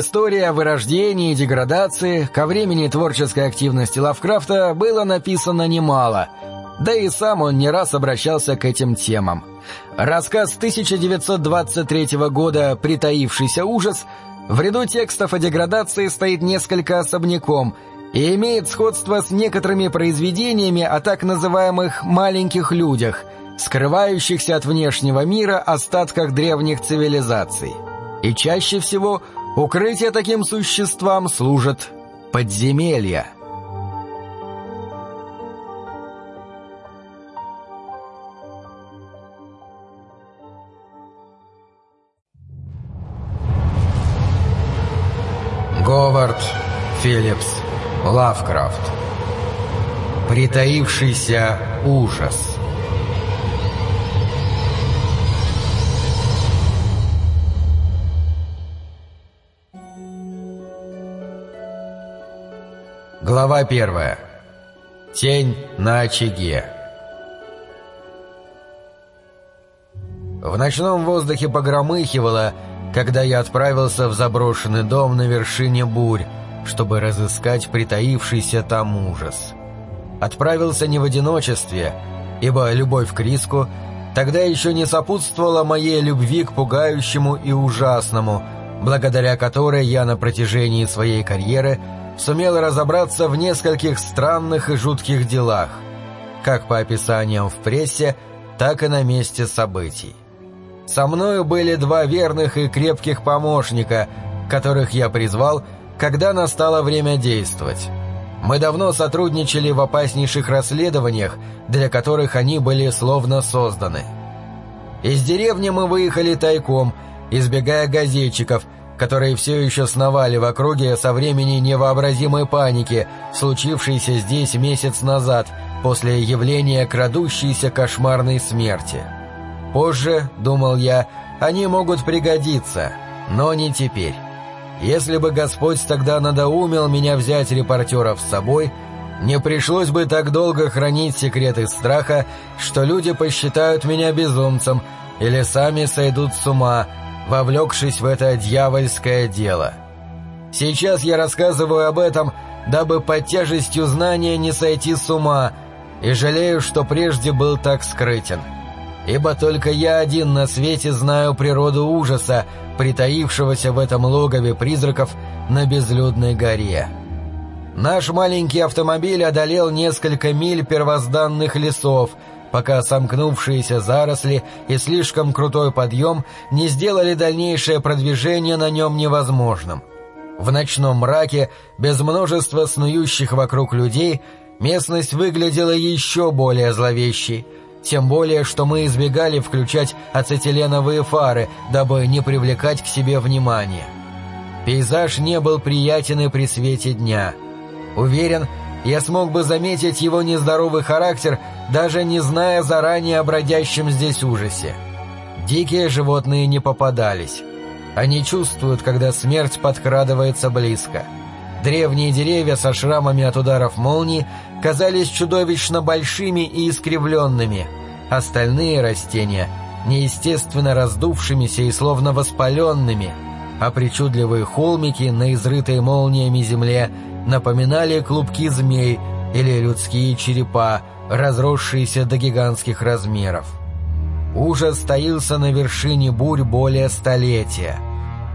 История о вырождении и деградации ко времени творческой активности Лавкрафта было написано немало, да и сам он не раз обращался к этим темам. Рассказ 1923 года «Притаившийся ужас» в ряду текстов о деградации стоит несколько особняком и имеет сходство с некоторыми произведениями о так называемых «маленьких людях», скрывающихся от внешнего мира остатках древних цивилизаций. И чаще всего укрытие таким существам служат подземелья. Говард Филлипс Лавкрафт Притаившийся ужас Глава первая. Тень на очаге. В ночном воздухе погромыхивало, когда я отправился в заброшенный дом на вершине бурь, чтобы разыскать притаившийся там ужас. Отправился не в одиночестве, ибо любовь к риску тогда еще не сопутствовала моей любви к пугающему и ужасному, благодаря которой я на протяжении своей карьеры – сумел разобраться в нескольких странных и жутких делах, как по описаниям в прессе, так и на месте событий. Со мною были два верных и крепких помощника, которых я призвал, когда настало время действовать. Мы давно сотрудничали в опаснейших расследованиях, для которых они были словно созданы. Из деревни мы выехали тайком, избегая газетчиков – которые все еще сновали в округе со времени невообразимой паники, случившейся здесь месяц назад, после явления крадущейся кошмарной смерти. Позже, думал я, они могут пригодиться, но не теперь. Если бы Господь тогда надоумил меня взять репортеров с собой, не пришлось бы так долго хранить секреты страха, что люди посчитают меня безумцем или сами сойдут с ума, вовлекшись в это дьявольское дело. Сейчас я рассказываю об этом, дабы под тяжестью знания не сойти с ума, и жалею, что прежде был так скрытен. Ибо только я один на свете знаю природу ужаса, притаившегося в этом логове призраков на безлюдной горе. Наш маленький автомобиль одолел несколько миль первозданных лесов — пока сомкнувшиеся заросли и слишком крутой подъем не сделали дальнейшее продвижение на нем невозможным. В ночном мраке, без множества снующих вокруг людей, местность выглядела еще более зловещей, тем более, что мы избегали включать ацетиленовые фары, дабы не привлекать к себе внимания. Пейзаж не был приятен и при свете дня. Уверен, я смог бы заметить его нездоровый характер, даже не зная заранее о бродящем здесь ужасе. Дикие животные не попадались. Они чувствуют, когда смерть подкрадывается близко. Древние деревья со шрамами от ударов молнии казались чудовищно большими и искривленными. Остальные растения — неестественно раздувшимися и словно воспаленными, а причудливые холмики на изрытой молниями земле — напоминали клубки змей или людские черепа, разросшиеся до гигантских размеров. Ужас стоился на вершине бурь более столетия.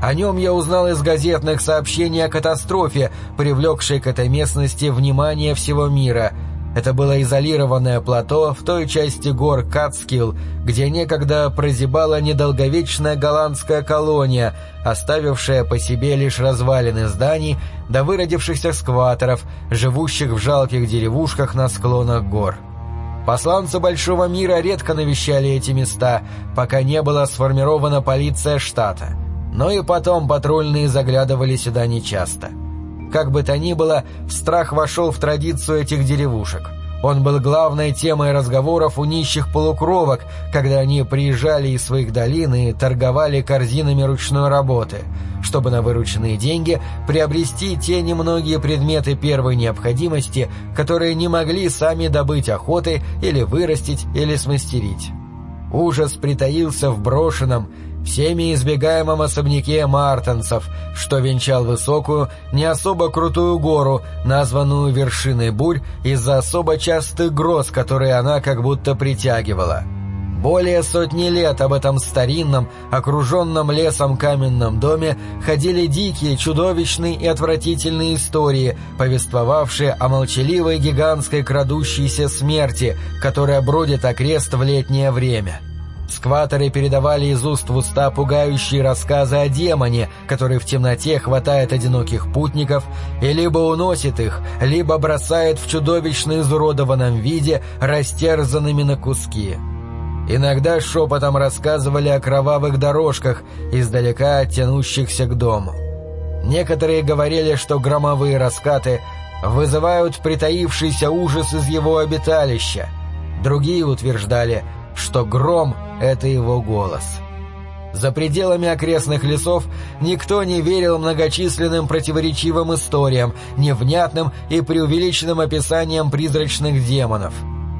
О нем я узнал из газетных сообщений о катастрофе, привлекшей к этой местности внимание всего мира – это было изолированное плато в той части гор Кацкилл, где некогда прозябала недолговечная голландская колония, оставившая по себе лишь развалины зданий до выродившихся скваторов, живущих в жалких деревушках на склонах гор. Посланцы Большого мира редко навещали эти места, пока не была сформирована полиция штата. Но и потом патрульные заглядывали сюда нечасто. Как бы то ни было, страх вошел в традицию этих деревушек. Он был главной темой разговоров у нищих полукровок, когда они приезжали из своих долин и торговали корзинами ручной работы, чтобы на вырученные деньги приобрести те немногие предметы первой необходимости, которые не могли сами добыть охоты или вырастить или смастерить. Ужас притаился в брошенном, всеми избегаемом особняке мартенцев, что венчал высокую, не особо крутую гору, названную вершиной бурь из-за особо частых гроз, которые она как будто притягивала. Более сотни лет об этом старинном, окруженном лесом каменном доме ходили дикие, чудовищные и отвратительные истории, повествовавшие о молчаливой гигантской крадущейся смерти, которая бродит окрест в летнее время. Скваторы передавали из уст в уста пугающие рассказы о демоне, который в темноте хватает одиноких путников и либо уносит их, либо бросает в чудовищно изуродованном виде, растерзанными на куски. Иногда шепотом рассказывали о кровавых дорожках, издалека тянущихся к дому. Некоторые говорили, что громовые раскаты вызывают притаившийся ужас из его обиталища. Другие утверждали, что гром — это его голос. За пределами окрестных лесов никто не верил многочисленным противоречивым историям, невнятным и преувеличенным описаниям призрачных демонов.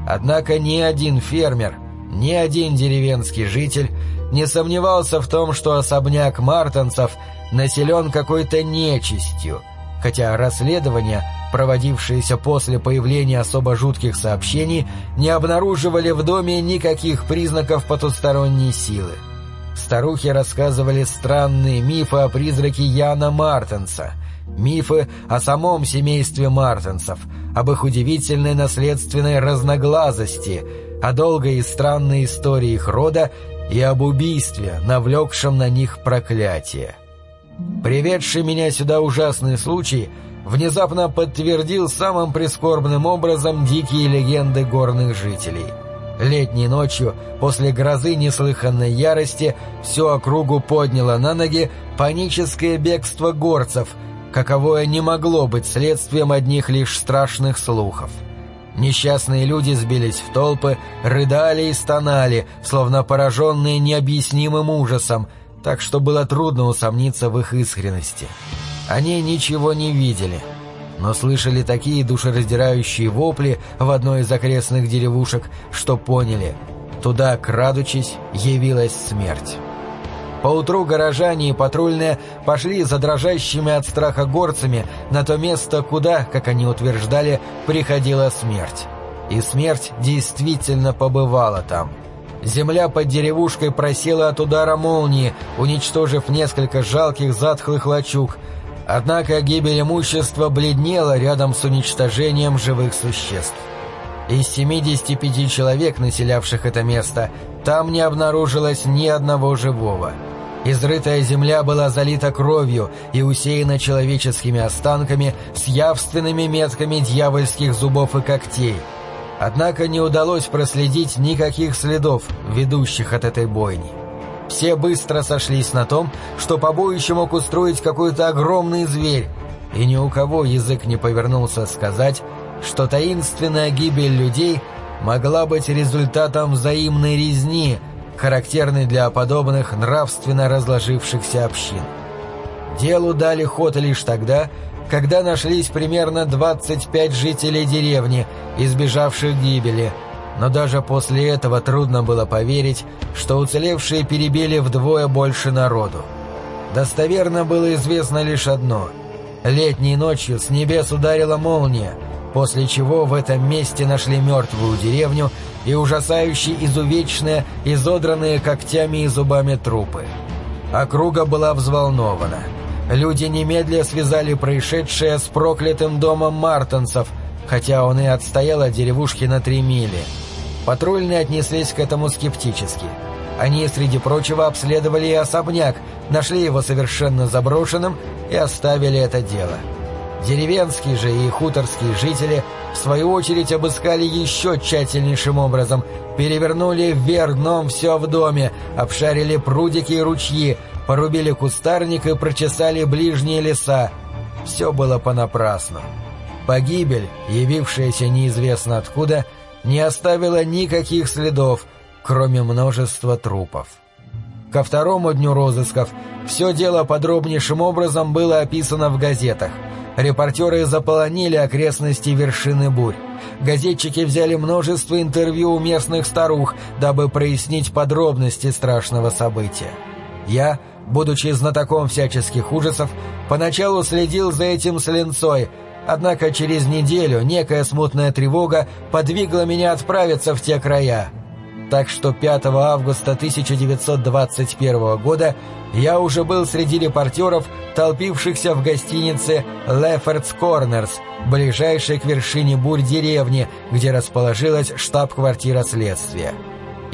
Однако ни один фермер — ни один деревенский житель не сомневался в том, что особняк мартанцев населен какой-то нечистью, хотя расследования, проводившиеся после появления особо жутких сообщений, не обнаруживали в доме никаких признаков потусторонней силы. Старухи рассказывали странные мифы о призраке Яна Мартенса, мифы о самом семействе Мартенсов, об их удивительной наследственной разноглазости – о долгой и странной истории их рода и об убийстве, навлекшем на них проклятие. Приведший меня сюда ужасный случай внезапно подтвердил самым прискорбным образом дикие легенды горных жителей. Летней ночью, после грозы неслыханной ярости, всю округу подняло на ноги паническое бегство горцев, каковое не могло быть следствием одних лишь страшных слухов. Несчастные люди сбились в толпы, рыдали и стонали, словно пораженные необъяснимым ужасом, так что было трудно усомниться в их искренности. Они ничего не видели, но слышали такие душераздирающие вопли в одной из окрестных деревушек, что поняли — туда, крадучись, явилась смерть. Поутру горожане и патрульные пошли за дрожащими от страха горцами на то место, куда, как они утверждали, приходила смерть. И смерть действительно побывала там. Земля под деревушкой просела от удара молнии, уничтожив несколько жалких затхлых лачуг, однако гибель имущества бледнела рядом с уничтожением живых существ. Из 75 человек, населявших это место, там не обнаружилось ни одного живого – Изрытая земля была залита кровью и усеяна человеческими останками с явственными метками дьявольских зубов и когтей. Однако не удалось проследить никаких следов, ведущих от этой бойни. Все быстро сошлись на том, что побоище мог устроить какой-то огромный зверь, и ни у кого язык не повернулся сказать, что таинственная гибель людей могла быть результатом взаимной резни – характерный для подобных нравственно разложившихся общин. Делу дали ход лишь тогда, когда нашлись примерно 25 жителей деревни, избежавших гибели, но даже после этого трудно было поверить, что уцелевшие перебили вдвое больше народу. Достоверно было известно лишь одно. Летней ночью с небес ударила молния, после чего в этом месте нашли мертвую деревню и ужасающе изувеченные, изодранные когтями и зубами трупы. Округа была взволнована. Люди немедля связали происшедшее с проклятым домом мартенсов, хотя он и отстоял от деревушки на три мили. Патрульные отнеслись к этому скептически. Они, среди прочего, обследовали и особняк, нашли его совершенно заброшенным и оставили это дело. Деревенские же и хуторские жители, в свою очередь, обыскали еще тщательнейшим образом, перевернули вверх дном все в доме, обшарили прудики и ручьи, порубили кустарник и прочесали ближние леса. Все было понапрасну. Погибель, явившаяся неизвестно откуда, не оставила никаких следов, кроме множества трупов. Ко второму дню розысков все дело подробнейшим образом было описано в газетах – Репортеры заполонили окрестности вершины бурь. Газетчики взяли множество интервью у местных старух, дабы прояснить подробности страшного события. Я, будучи знатоком всяческих ужасов, поначалу следил за этим с линцой, однако через неделю некая смутная тревога подвигла меня отправиться в те края. Так что 5 августа 1921 года я уже был среди репортеров, толпившихся в гостинице «Леффордс Корнерс», ближайшей к вершине бурь деревни, где расположилась штаб-квартира следствия.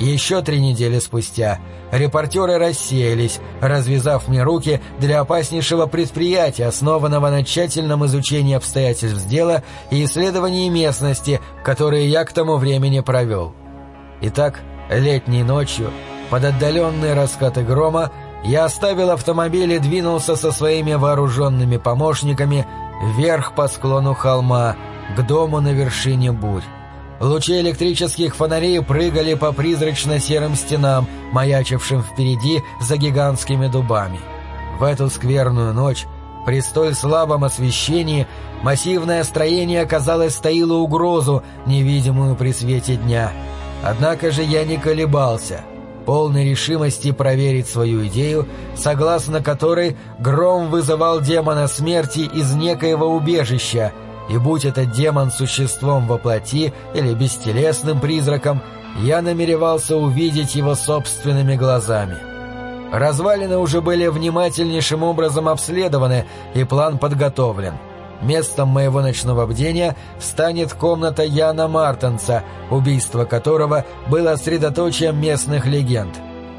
Еще три недели спустя репортеры рассеялись, развязав мне руки для опаснейшего предприятия, основанного на тщательном изучении обстоятельств дела и исследовании местности, которые я к тому времени провел. Итак, летней ночью, под отдаленные раскаты грома, я оставил автомобиль и двинулся со своими вооруженными помощниками вверх по склону холма, к дому на вершине бурь. Лучи электрических фонарей прыгали по призрачно-серым стенам, маячившим впереди за гигантскими дубами. В эту скверную ночь, при столь слабом освещении, массивное строение, казалось, стоило угрозу, невидимую при свете дня. Однако же я не колебался, полной решимости проверить свою идею, согласно которой гром вызывал демона смерти из некоего убежища — и будь этот демон существом во плоти или бестелесным призраком, я намеревался увидеть его собственными глазами. Развалины уже были внимательнейшим образом обследованы, и план подготовлен. Местом моего ночного бдения станет комната Яна Мартенса, убийство которого было средоточием местных легенд.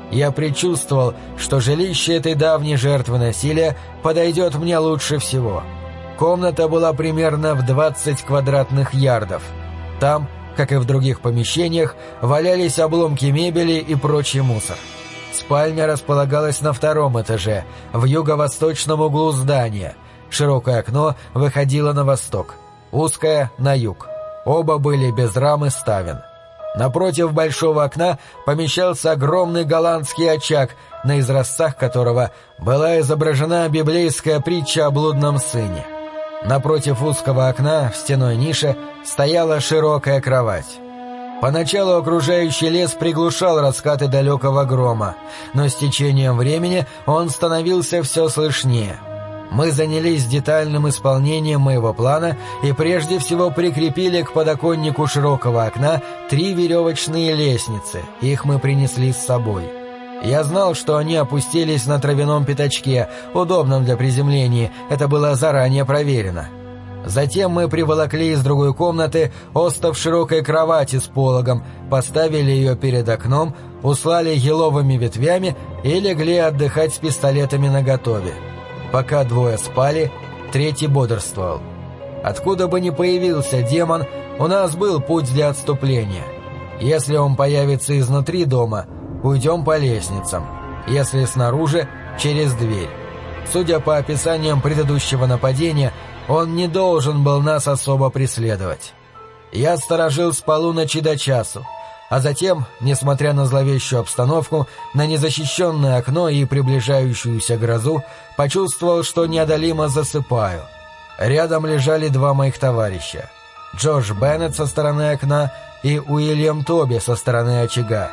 Я предчувствовал, что жилище этой давней жертвы насилия подойдет мне лучше всего. — Комната была примерно в 20 квадратных ярдов. Там, как и в других помещениях, валялись обломки мебели и прочий мусор. Спальня располагалась на втором этаже, в юго-восточном углу здания. Широкое окно выходило на восток, узкое — на юг. Оба были без рамы ставен. Напротив большого окна помещался огромный голландский очаг, на изразцах которого была изображена библейская притча о блудном сыне. Напротив узкого окна в стеной нише стояла широкая кровать. Поначалу окружающий лес приглушал раскаты далекого грома, но с течением времени он становился все слышнее. Мы занялись детальным исполнением моего плана и прежде всего прикрепили к подоконнику широкого окна три веревочные лестницы, их мы принесли с собой. Я знал, что они опустились на травяном пятачке, удобном для приземления, это было заранее проверено. Затем мы приволокли из другой комнаты остов широкой кровати с пологом, поставили ее перед окном, услали еловыми ветвями и легли отдыхать с пистолетами наготове. Пока двое спали, третий бодрствовал. Откуда бы ни появился демон, у нас был путь для отступления. Если он появится изнутри дома — уйдем по лестницам. Если снаружи, через дверь. Судя по описаниям предыдущего нападения, он не должен был нас особо преследовать. Я сторожил с полуночи до часу, а затем, несмотря на зловещую обстановку, на незащищенное окно и приближающуюся грозу, почувствовал, что неодолимо засыпаю. Рядом лежали два моих товарища. Джордж Беннет со стороны окна и Уильям Тоби со стороны очага.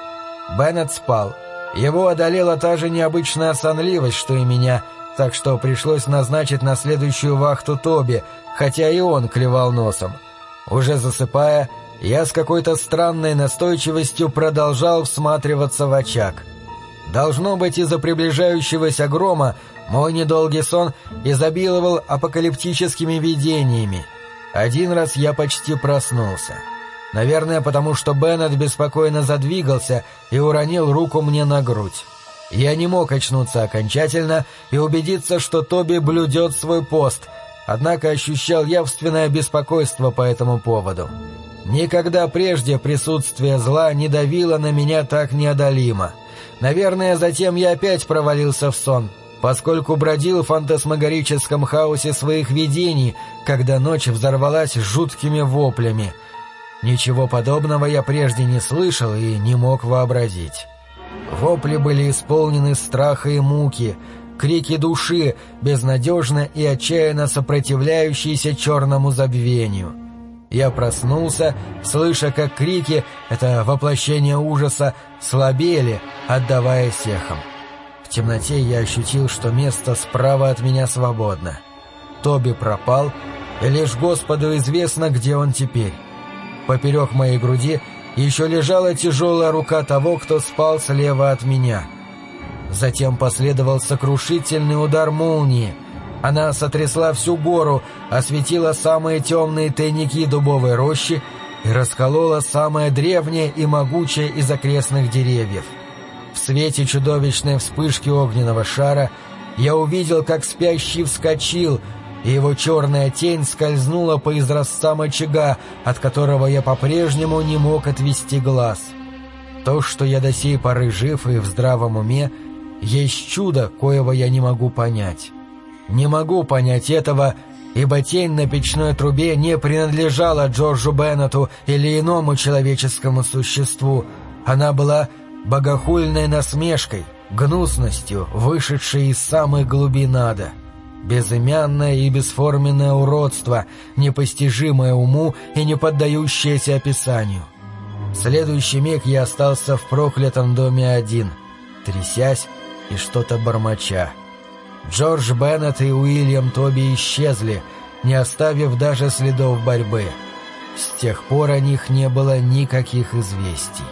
Беннет спал. Его одолела та же необычная сонливость, что и меня, так что пришлось назначить на следующую вахту Тоби, хотя и он клевал носом. Уже засыпая, я с какой-то странной настойчивостью продолжал всматриваться в очаг. Должно быть, из-за приближающегося грома мой недолгий сон изобиловал апокалиптическими видениями. Один раз я почти проснулся. Наверное, потому что Беннет беспокойно задвигался и уронил руку мне на грудь. Я не мог очнуться окончательно и убедиться, что Тоби блюдет свой пост, однако ощущал явственное беспокойство по этому поводу. Никогда прежде присутствие зла не давило на меня так неодолимо. Наверное, затем я опять провалился в сон, поскольку бродил в фантасмагорическом хаосе своих видений, когда ночь взорвалась жуткими воплями — Ничего подобного я прежде не слышал и не мог вообразить. Вопли были исполнены страха и муки, крики души, безнадежно и отчаянно сопротивляющиеся черному забвению. Я проснулся, слыша, как крики, это воплощение ужаса, слабели, отдавая сехам. В темноте я ощутил, что место справа от меня свободно. Тоби пропал, и лишь Господу известно, где он теперь. Поперек моей груди еще лежала тяжелая рука того, кто спал слева от меня. Затем последовал сокрушительный удар молнии. Она сотрясла всю гору, осветила самые темные тайники дубовой рощи и расколола самое древнее и могучее из окрестных деревьев. В свете чудовищной вспышки огненного шара я увидел, как спящий вскочил, его черная тень скользнула по изразцам очага, от которого я по-прежнему не мог отвести глаз. То, что я до сей поры жив и в здравом уме, есть чудо, коего я не могу понять. Не могу понять этого, ибо тень на печной трубе не принадлежала Джорджу Беннету или иному человеческому существу. Она была богохульной насмешкой, гнусностью, вышедшей из самых глубин ада. Безымянное и бесформенное уродство, непостижимое уму и не поддающееся описанию. В следующий миг я остался в проклятом доме один, трясясь и что-то бормоча. Джордж Беннет и Уильям Тоби исчезли, не оставив даже следов борьбы. С тех пор о них не было никаких известий.